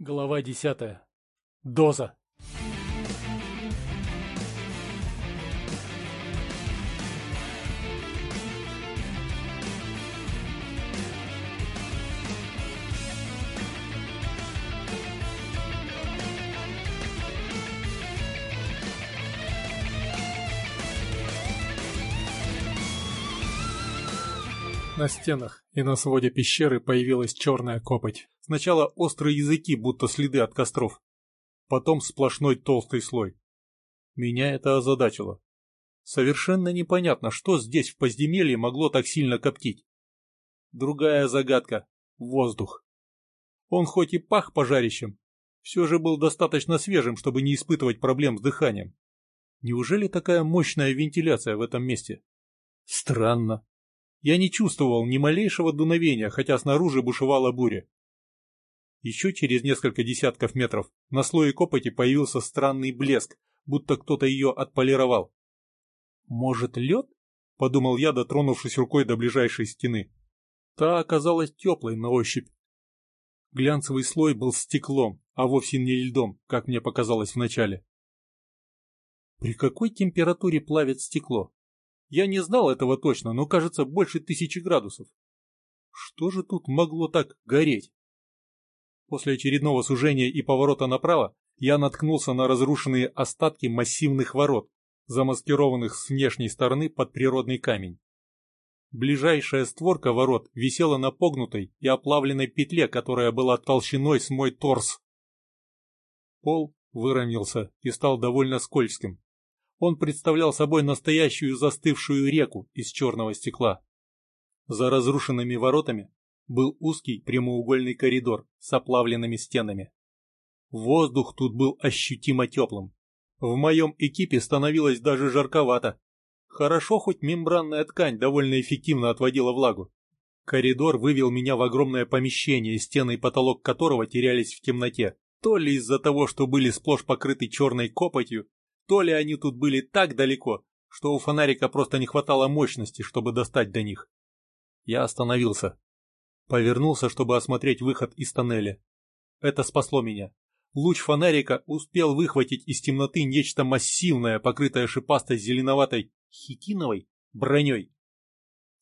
Глава десятая. Доза. На стенах и на своде пещеры появилась черная копоть. Сначала острые языки, будто следы от костров. Потом сплошной толстый слой. Меня это озадачило. Совершенно непонятно, что здесь в подземелье могло так сильно коптить. Другая загадка — воздух. Он хоть и пах пожарищем, все же был достаточно свежим, чтобы не испытывать проблем с дыханием. Неужели такая мощная вентиляция в этом месте? Странно. Я не чувствовал ни малейшего дуновения, хотя снаружи бушевала буря. Еще через несколько десятков метров на слое копоти появился странный блеск, будто кто-то ее отполировал. «Может, лед?» — подумал я, дотронувшись рукой до ближайшей стены. Та оказалась теплой на ощупь. Глянцевый слой был стеклом, а вовсе не льдом, как мне показалось вначале. При какой температуре плавит стекло? Я не знал этого точно, но кажется больше тысячи градусов. Что же тут могло так гореть? После очередного сужения и поворота направо я наткнулся на разрушенные остатки массивных ворот, замаскированных с внешней стороны под природный камень. Ближайшая створка ворот висела на погнутой и оплавленной петле, которая была толщиной с мой торс. Пол выровнялся и стал довольно скользким. Он представлял собой настоящую застывшую реку из черного стекла. За разрушенными воротами был узкий прямоугольный коридор с оплавленными стенами. Воздух тут был ощутимо теплым. В моем экипе становилось даже жарковато. Хорошо, хоть мембранная ткань довольно эффективно отводила влагу. Коридор вывел меня в огромное помещение, стены и потолок которого терялись в темноте. То ли из-за того, что были сплошь покрыты черной копотью, то ли они тут были так далеко, что у фонарика просто не хватало мощности, чтобы достать до них. Я остановился. Повернулся, чтобы осмотреть выход из тоннеля. Это спасло меня. Луч фонарика успел выхватить из темноты нечто массивное, покрытое шипастой зеленоватой хитиновой броней.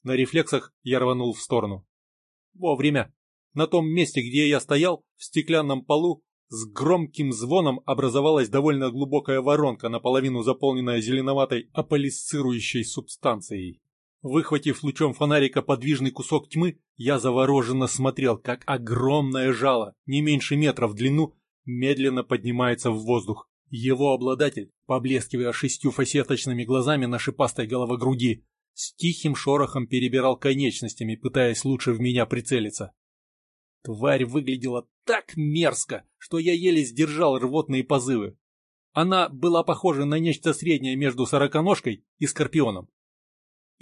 На рефлексах я рванул в сторону. Вовремя. На том месте, где я стоял, в стеклянном полу, с громким звоном образовалась довольно глубокая воронка, наполовину заполненная зеленоватой аполисцирующей субстанцией. Выхватив лучом фонарика подвижный кусок тьмы, я завороженно смотрел, как огромное жало, не меньше метра в длину, медленно поднимается в воздух. Его обладатель, поблескивая шестью фасеточными глазами на шипастой головогруди, с тихим шорохом перебирал конечностями, пытаясь лучше в меня прицелиться. Тварь выглядела так мерзко, что я еле сдержал рвотные позывы. Она была похожа на нечто среднее между сороконожкой и скорпионом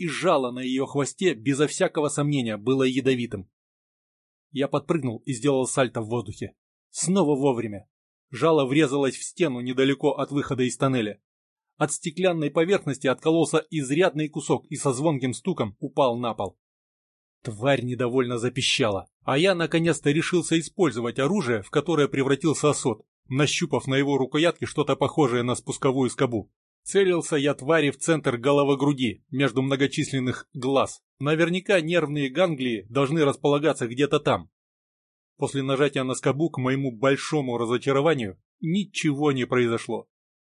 и жало на ее хвосте, безо всякого сомнения, было ядовитым. Я подпрыгнул и сделал сальто в воздухе. Снова вовремя. Жало врезалось в стену недалеко от выхода из тоннеля. От стеклянной поверхности откололся изрядный кусок и со звонким стуком упал на пол. Тварь недовольно запищала, а я наконец-то решился использовать оружие, в которое превратился осот, нащупав на его рукоятке что-то похожее на спусковую скобу. Целился я твари в центр головы-груди, между многочисленных глаз. Наверняка нервные ганглии должны располагаться где-то там. После нажатия на скобу, к моему большому разочарованию, ничего не произошло.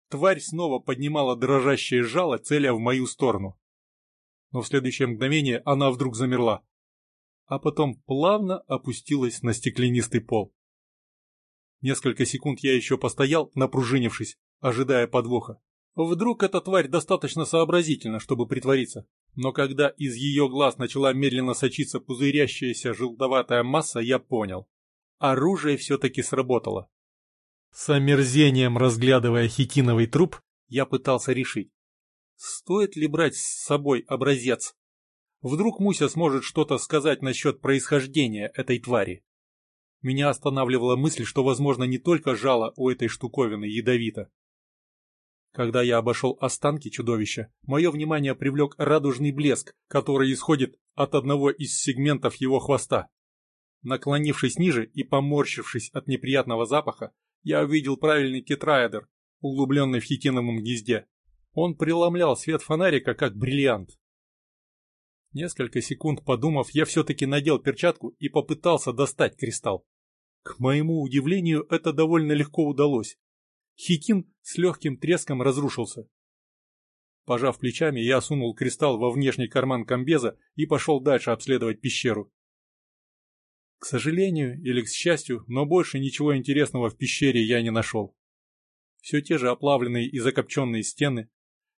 Тварь снова поднимала дрожащее жало, целя в мою сторону. Но в следующее мгновение она вдруг замерла, а потом плавно опустилась на стеклянистый пол. Несколько секунд я еще постоял, напружинившись, ожидая подвоха. Вдруг эта тварь достаточно сообразительна, чтобы притвориться. Но когда из ее глаз начала медленно сочиться пузырящаяся желтоватая масса, я понял. Оружие все-таки сработало. С омерзением разглядывая хитиновый труп, я пытался решить, стоит ли брать с собой образец. Вдруг Муся сможет что-то сказать насчет происхождения этой твари. Меня останавливала мысль, что, возможно, не только жало у этой штуковины ядовито, когда я обошел останки чудовища, мое внимание привлек радужный блеск, который исходит от одного из сегментов его хвоста. Наклонившись ниже и поморщившись от неприятного запаха, я увидел правильный тетраэдр, углубленный в хитиновом гнезде. Он преломлял свет фонарика, как бриллиант. Несколько секунд подумав, я все-таки надел перчатку и попытался достать кристалл. К моему удивлению, это довольно легко удалось. Хитин с легким треском разрушился. Пожав плечами, я сунул кристалл во внешний карман комбеза и пошел дальше обследовать пещеру. К сожалению или к счастью, но больше ничего интересного в пещере я не нашел. Все те же оплавленные и закопченные стены.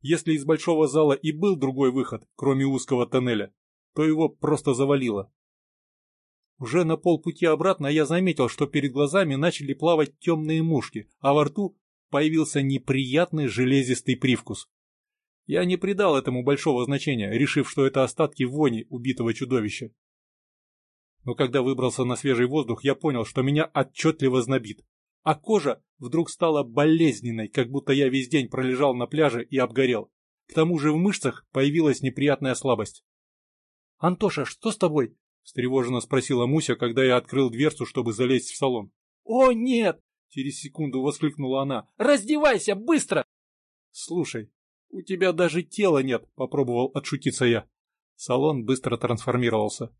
Если из большого зала и был другой выход, кроме узкого тоннеля, то его просто завалило. Уже на полпути обратно я заметил, что перед глазами начали плавать темные мушки, а во рту появился неприятный железистый привкус. Я не придал этому большого значения, решив, что это остатки вони убитого чудовища но когда выбрался на свежий воздух, я понял, что меня отчетливо знобит. А кожа вдруг стала болезненной, как будто я весь день пролежал на пляже и обгорел. К тому же в мышцах появилась неприятная слабость. «Антоша, что с тобой?» – встревоженно спросила Муся, когда я открыл дверцу, чтобы залезть в салон. «О, нет!» – через секунду воскликнула она. «Раздевайся, быстро!» «Слушай, у тебя даже тела нет», – попробовал отшутиться я. Салон быстро трансформировался.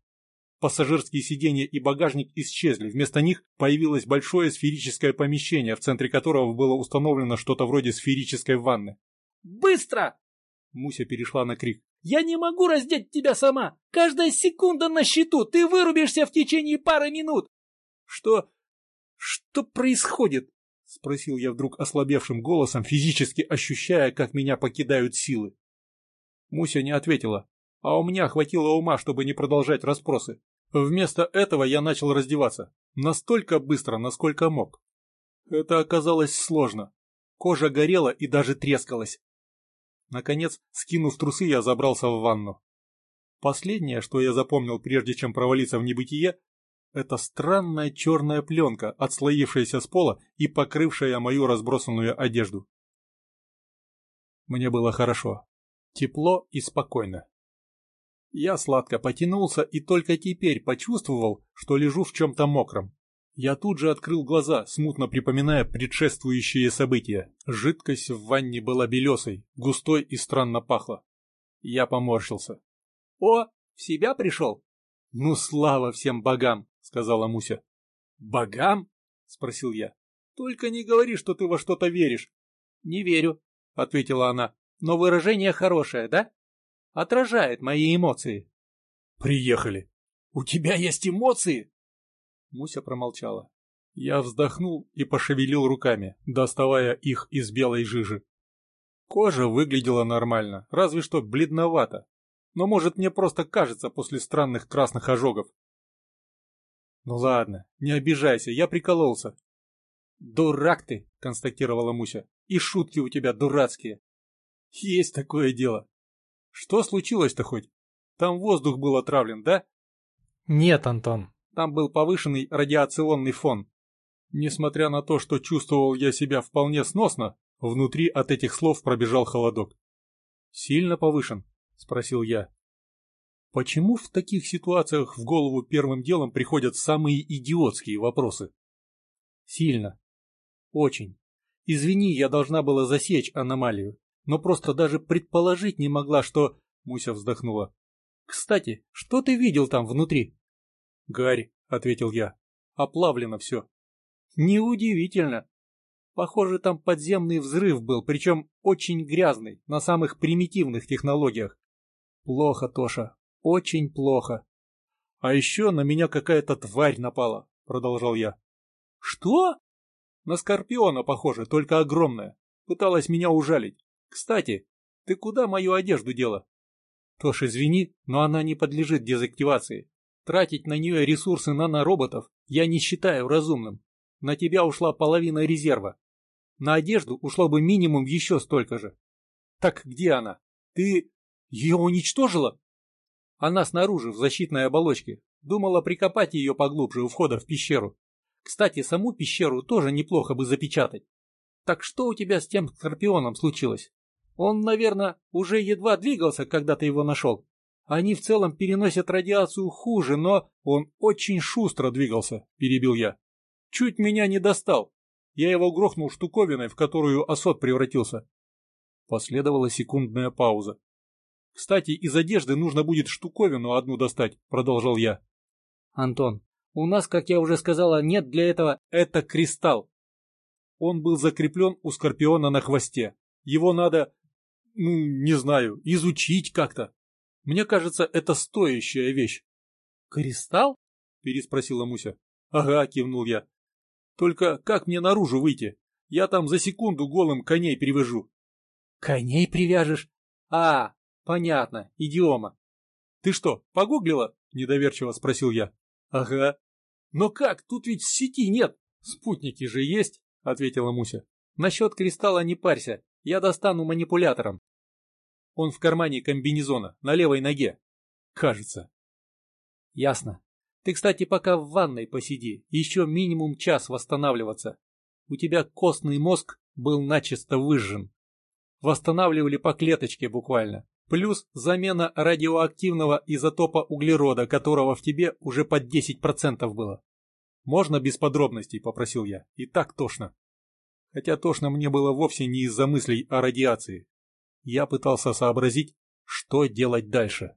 Пассажирские сиденья и багажник исчезли, вместо них появилось большое сферическое помещение, в центре которого было установлено что-то вроде сферической ванны. «Быстро!» Муся перешла на крик. «Я не могу раздеть тебя сама! Каждая секунда на счету! Ты вырубишься в течение пары минут!» «Что... что происходит?» — спросил я вдруг ослабевшим голосом, физически ощущая, как меня покидают силы. Муся не ответила, а у меня хватило ума, чтобы не продолжать расспросы. Вместо этого я начал раздеваться. Настолько быстро, насколько мог. Это оказалось сложно. Кожа горела и даже трескалась. Наконец, скинув трусы, я забрался в ванну. Последнее, что я запомнил, прежде чем провалиться в небытие, это странная черная пленка, отслоившаяся с пола и покрывшая мою разбросанную одежду. Мне было хорошо, тепло и спокойно. Я сладко потянулся и только теперь почувствовал, что лежу в чем-то мокром. Я тут же открыл глаза, смутно припоминая предшествующие события. Жидкость в ванне была белесой, густой и странно пахла. Я поморщился. — О, в себя пришел? — Ну, слава всем богам, — сказала Муся. — Богам? — спросил я. — Только не говори, что ты во что-то веришь. — Не верю, — ответила она. — Но выражение хорошее, да? Отражает мои эмоции. Приехали. У тебя есть эмоции? Муся промолчала. Я вздохнул и пошевелил руками, доставая их из белой жижи. Кожа выглядела нормально, разве что бледновато. Но может мне просто кажется после странных красных ожогов. Ну ладно, не обижайся, я прикололся. Дурак ты, констатировала Муся. И шутки у тебя дурацкие. Есть такое дело. Что случилось-то хоть? Там воздух был отравлен, да? Нет, Антон. Там был повышенный радиационный фон. Несмотря на то, что чувствовал я себя вполне сносно, внутри от этих слов пробежал холодок. «Сильно повышен?» — спросил я. Почему в таких ситуациях в голову первым делом приходят самые идиотские вопросы? Сильно. Очень. Извини, я должна была засечь аномалию но просто даже предположить не могла, что... Муся вздохнула. «Кстати, что ты видел там внутри?» «Гарь», — ответил я. «Оплавлено все». «Неудивительно. Похоже, там подземный взрыв был, причем очень грязный, на самых примитивных технологиях. Плохо, Тоша, очень плохо. А еще на меня какая-то тварь напала, продолжал я. Что? На скорпиона, похоже, только огромная. Пыталась меня ужалить. Кстати, ты куда мою одежду дела? Тош, извини, но она не подлежит дезактивации. Тратить на нее ресурсы нанороботов я не считаю разумным. На тебя ушла половина резерва. На одежду ушло бы минимум еще столько же. Так где она? Ты ее уничтожила? Она снаружи, в защитной оболочке. Думала прикопать ее поглубже у входа в пещеру. Кстати, саму пещеру тоже неплохо бы запечатать. Так что у тебя с тем скорпионом случилось? Он, наверное, уже едва двигался, когда ты его нашел. Они в целом переносят радиацию хуже, но он очень шустро двигался, перебил я. Чуть меня не достал. Я его грохнул штуковиной, в которую осот превратился. Последовала секундная пауза. «Кстати, из одежды нужно будет штуковину одну достать», — продолжал я. «Антон, у нас, как я уже сказала, нет для этого...» «Это кристалл. Он был закреплен у Скорпиона на хвосте. Его надо, не знаю, изучить как-то. Мне кажется, это стоящая вещь». «Кристалл?» — переспросила Муся. «Ага», — кивнул я. «Только как мне наружу выйти? Я там за секунду голым коней привяжу». «Коней привяжешь? А, Понятно, идиома. Ты что, погуглила? Недоверчиво спросил я. Ага. Но как, тут ведь сети нет. Спутники же есть, ответила Муся. Насчет кристалла не парься, я достану манипулятором. Он в кармане комбинезона, на левой ноге. Кажется. Ясно. Ты, кстати, пока в ванной посиди, еще минимум час восстанавливаться. У тебя костный мозг был начисто выжжен. Восстанавливали по клеточке буквально плюс замена радиоактивного изотопа углерода, которого в тебе уже под 10% было. «Можно без подробностей?» – попросил я. «И так тошно». Хотя тошно мне было вовсе не из-за мыслей о радиации. Я пытался сообразить, что делать дальше.